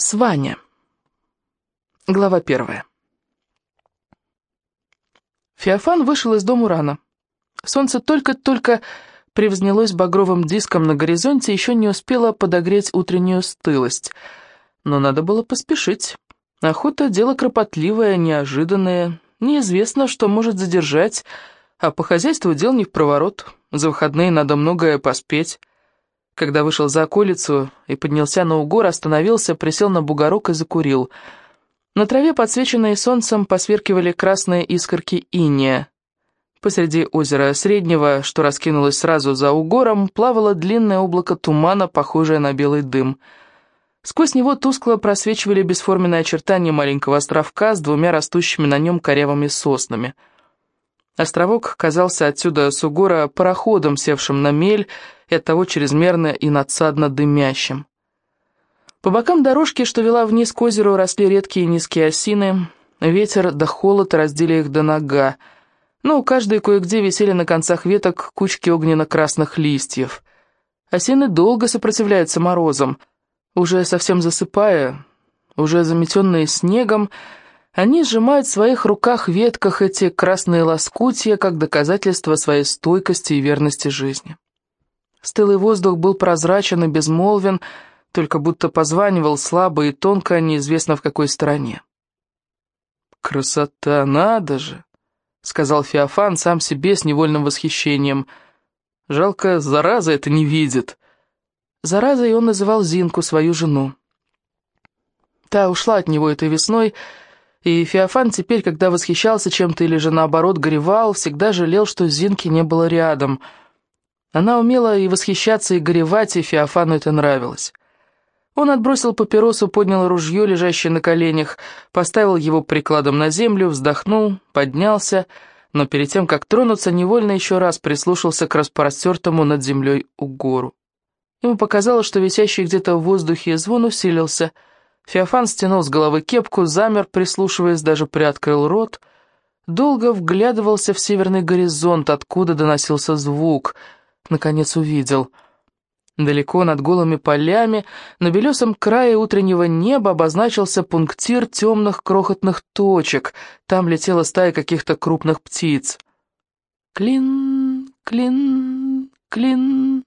Сваня. Глава первая. Феофан вышел из дому рано. Солнце только-только превзнялось багровым диском на горизонте, еще не успело подогреть утреннюю стылость. Но надо было поспешить. Охота — дело кропотливое, неожиданное. Неизвестно, что может задержать, а по хозяйству дел не в проворот. За выходные надо многое поспеть. Когда вышел за околицу и поднялся на угор, остановился, присел на бугорок и закурил. На траве, подсвеченные солнцем, посверкивали красные искорки иния. Посреди озера Среднего, что раскинулось сразу за угором, плавало длинное облако тумана, похожее на белый дым. Сквозь него тускло просвечивали бесформенные очертания маленького островка с двумя растущими на нем корявыми соснами — Островок казался отсюда с угора пароходом, севшим на мель, и оттого чрезмерно и надсадно дымящим. По бокам дорожки, что вела вниз к озеру, росли редкие низкие осины, ветер да холод раздели их до нога, но у каждой кое-где висели на концах веток кучки огненно-красных листьев. Осины долго сопротивляются морозам, уже совсем засыпая, уже заметенные снегом, они сжимают в своих руках ветках эти красные лоскутья, как доказательство своей стойкости и верности жизни. Стылый воздух был прозрачен и безмолвен, только будто позванивал слабо и тонко, неизвестно в какой стороне. «Красота, надо же!» — сказал Феофан сам себе с невольным восхищением. «Жалко, зараза это не видит». Заразой он называл Зинку, свою жену. Та ушла от него этой весной, — и Феофан теперь, когда восхищался чем-то или же наоборот горевал, всегда жалел, что Зинки не было рядом. Она умела и восхищаться, и горевать, и Феофану это нравилось. Он отбросил папиросу, поднял ружье, лежащее на коленях, поставил его прикладом на землю, вздохнул, поднялся, но перед тем, как тронуться, невольно еще раз прислушался к распростертому над землей угору. Ему показалось, что висящий где-то в воздухе звон усилился — Феофан стянул с головы кепку, замер, прислушиваясь, даже приоткрыл рот. Долго вглядывался в северный горизонт, откуда доносился звук. Наконец увидел. Далеко над голыми полями, на белесом крае утреннего неба обозначился пунктир темных крохотных точек. Там летела стая каких-то крупных птиц. «Клин, клин, клин...»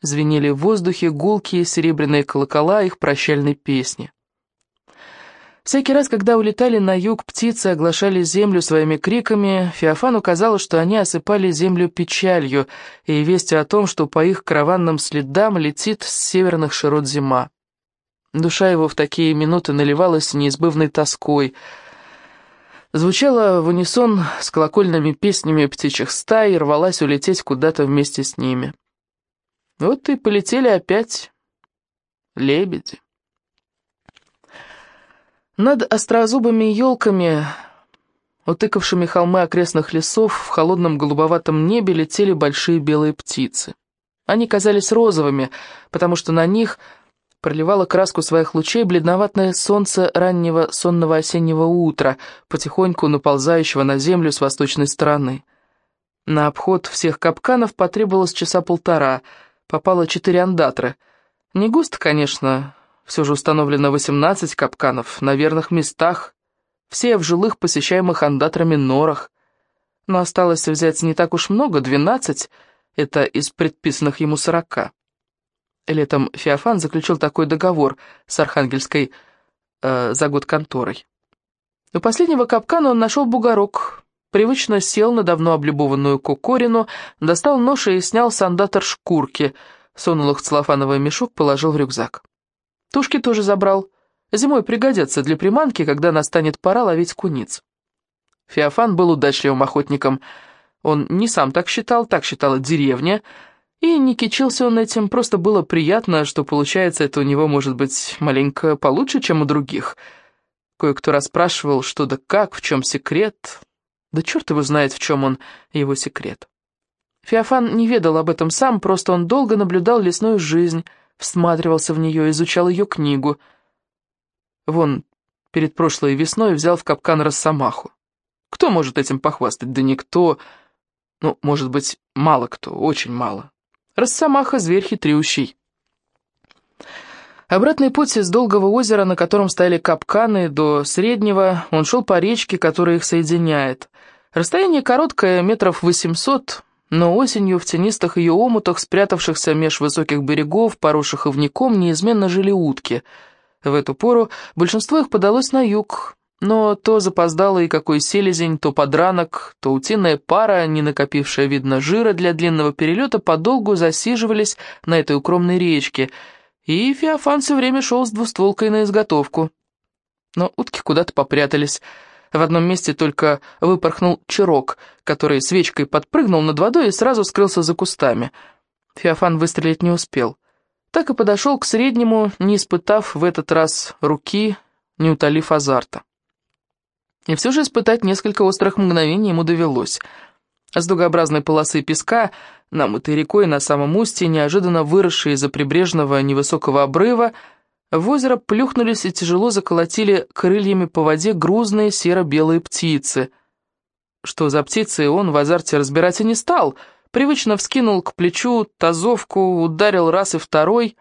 Звенели в воздухе гулкие серебряные колокола их прощальной песни. Всякий раз, когда улетали на юг, птицы оглашали землю своими криками, Феофану казалось, что они осыпали землю печалью и вестью о том, что по их караванным следам летит с северных широт зима. Душа его в такие минуты наливалась неизбывной тоской. Звучала в унисон с колокольными песнями птичьих стай и рвалась улететь куда-то вместе с ними. Вот и полетели опять лебеди. Над острозубыми елками, утыкавшими холмы окрестных лесов, в холодном голубоватом небе летели большие белые птицы. Они казались розовыми, потому что на них проливало краску своих лучей бледноватное солнце раннего сонного осеннего утра, потихоньку наползающего на землю с восточной стороны. На обход всех капканов потребовалось часа полтора, попало четыре андатры. Не густо, конечно, все же установлено 18 капканов на верных местах, все в жилых, посещаемых андатрами норах. Но осталось взять не так уж много, 12, это из предписанных ему 40. Летом Феофан заключил такой договор с Архангельской э, за конторой. У последнего капкана он нашел бугорок, привычно сел на давно облюбованную кукорину, достал нож и снял сандатор шкурки, сунул их в целлофановый мешок, положил в рюкзак. Тушки тоже забрал. Зимой пригодятся для приманки, когда настанет пора ловить куниц. Феофан был удачливым охотником. Он не сам так считал, так считала деревня, и не кичился он этим, просто было приятно, что получается это у него, может быть, маленько получше, чем у других. Кое-кто расспрашивал, что да как, в чем секрет. Да черт его знает, в чем он, его секрет. Феофан не ведал об этом сам, просто он долго наблюдал лесную жизнь, всматривался в нее, изучал ее книгу. Вон, перед прошлой весной взял в капкан росомаху. Кто может этим похвастать? Да никто. Ну, может быть, мало кто, очень мало. Росомаха — зверь хитрющий. Обратный путь из Долгого озера, на котором стояли капканы, до Среднего, он шел по речке, которая их соединяет. Расстояние короткое, метров восемьсот, но осенью в тенистых ее омутах, спрятавшихся меж высоких берегов, поросших ивняком, неизменно жили утки. В эту пору большинство их подалось на юг, но то запоздало и какой селезень, то подранок, то утиная пара, не накопившая, видно, жира для длинного перелета, подолгу засиживались на этой укромной речке — и Феофан все время шел с двустволкой на изготовку. Но утки куда-то попрятались. В одном месте только выпорхнул чирок, который свечкой подпрыгнул над водой и сразу скрылся за кустами. Феофан выстрелить не успел. Так и подошел к среднему, не испытав в этот раз руки, не утолив азарта. И все же испытать несколько острых мгновений ему довелось — с дугообразной полосы песка, намытой рекой на самом устье, неожиданно выросшие из-за прибрежного невысокого обрыва, в озеро плюхнулись и тяжело заколотили крыльями по воде грузные серо-белые птицы. Что за птицы, он в азарте разбирать и не стал, привычно вскинул к плечу тазовку, ударил раз и второй.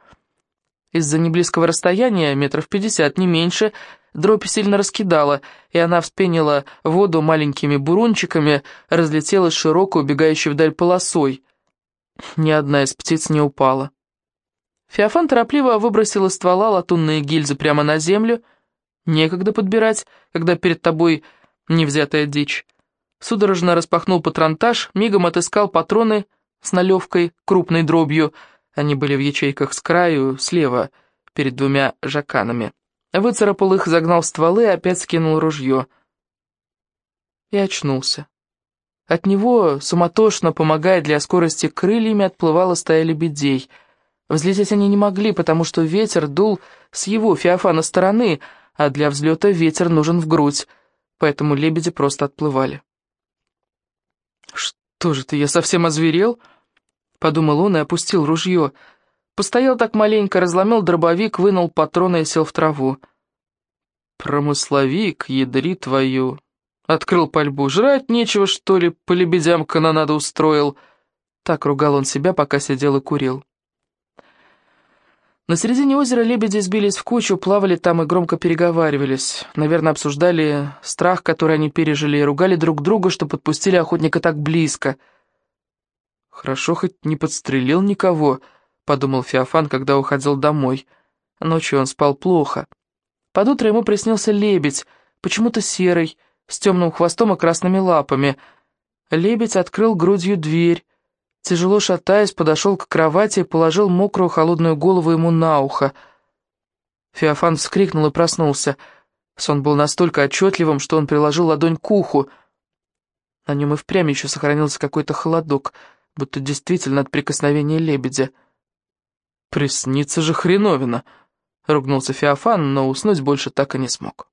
Из-за неблизкого расстояния, метров пятьдесят, не меньше, Дробь сильно раскидала, и она вспенила воду маленькими бурунчиками, разлетелась широкой, убегающей вдаль полосой. Ни одна из птиц не упала. Феофан торопливо выбросил ствола латунные гильзы прямо на землю. Некогда подбирать, когда перед тобой невзятая дичь. Судорожно распахнул патронтаж, мигом отыскал патроны с налевкой, крупной дробью. Они были в ячейках с краю, слева, перед двумя жаканами. Выцарапал их, загнал стволы опять скинул ружье. И очнулся. От него, суматошно помогая для скорости крыльями, отплывала стая лебедей. Взлететь они не могли, потому что ветер дул с его феофана стороны, а для взлета ветер нужен в грудь, поэтому лебеди просто отплывали. «Что же ты, я совсем озверел?» — подумал он и опустил ружье — Постоял так маленько, разломил дробовик, вынул патроны и сел в траву. «Промысловик, ядри твою!» Открыл пальбу. «Жрать нечего, что ли, по лебедям канонаду устроил?» Так ругал он себя, пока сидел и курил. На середине озера лебеди сбились в кучу, плавали там и громко переговаривались. Наверное, обсуждали страх, который они пережили, и ругали друг друга, что подпустили охотника так близко. «Хорошо, хоть не подстрелил никого», — подумал Феофан, когда уходил домой. Ночью он спал плохо. Под утро ему приснился лебедь, почему-то серый, с темным хвостом и красными лапами. Лебедь открыл грудью дверь, тяжело шатаясь, подошел к кровати и положил мокрую холодную голову ему на ухо. Феофан вскрикнул и проснулся. Сон был настолько отчетливым, что он приложил ладонь к уху. На нем и впрямь еще сохранился какой-то холодок, будто действительно от прикосновения лебедя. «Приснится же хреновина!» — ругнулся Феофан, но уснуть больше так и не смог.